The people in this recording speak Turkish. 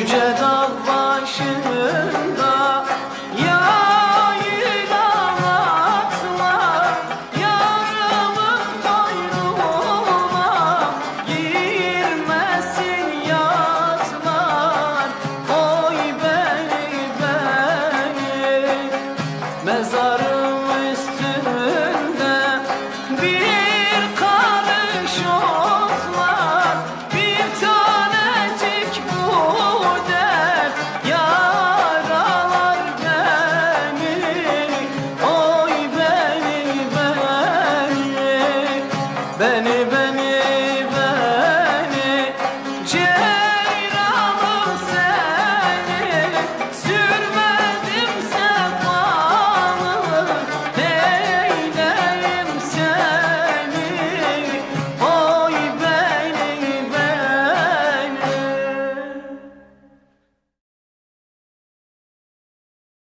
yüce dağ